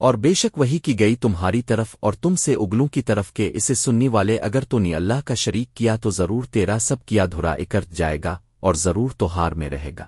اور بے شک وہی کی گئی تمہاری طرف اور تم سے اگلوں کی طرف کے اسے سننے والے اگر تو نے اللہ کا شریک کیا تو ضرور تیرا سب کیا دھرا اکرت جائے گا اور ضرور تو ہار میں رہے گا۔